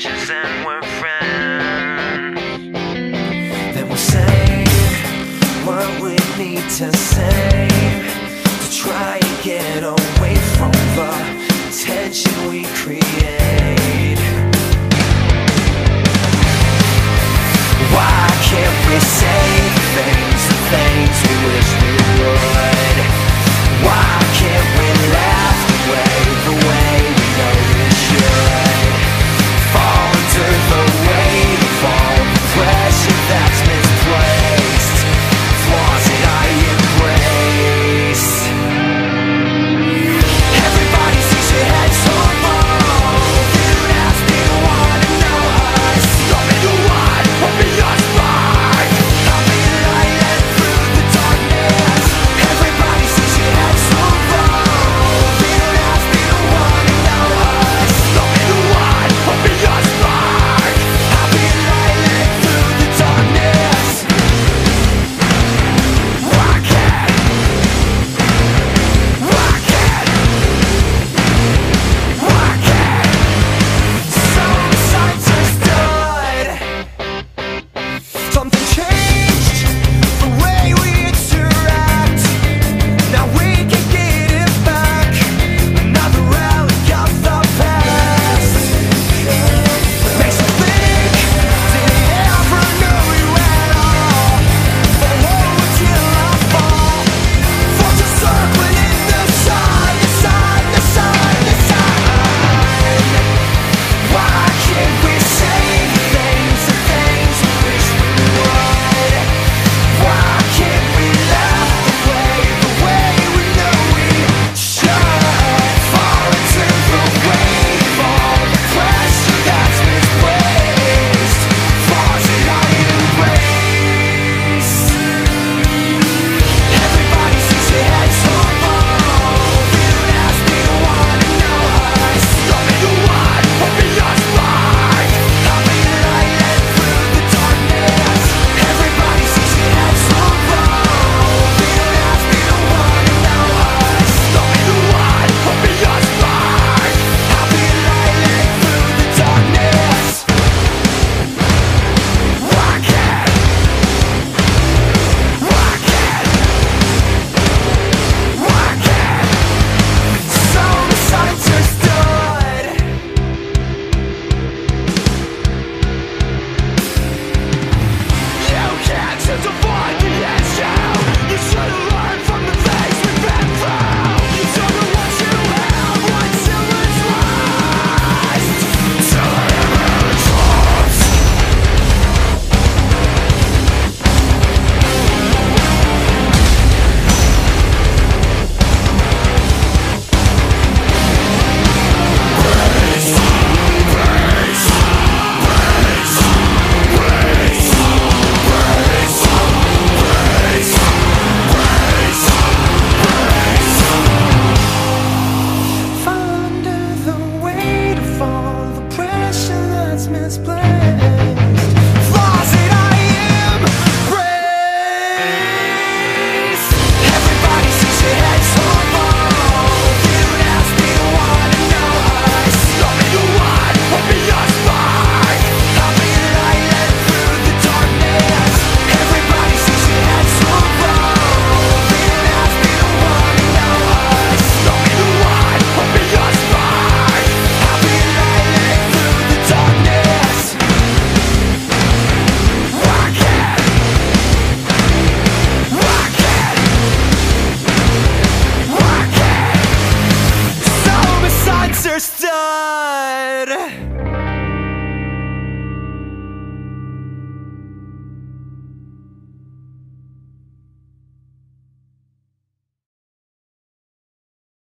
strangers and we're friends. Then we'll say what we need to say to try and get away from the tension we create. Why can't we say we